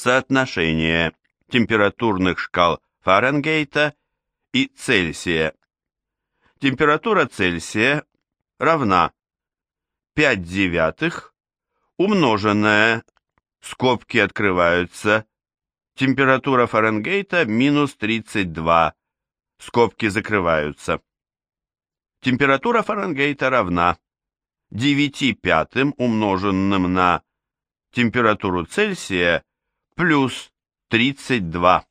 соотношение температурных шкал Фаренгейта и Цельсия. Температура Цельсия равна 5 девятых умноженная, скобки открываются, температура Фаренгейта минус 32, скобки закрываются. Температура Фаренгейта равна 9 пятым умноженным на температуру Цельсия плюс 32.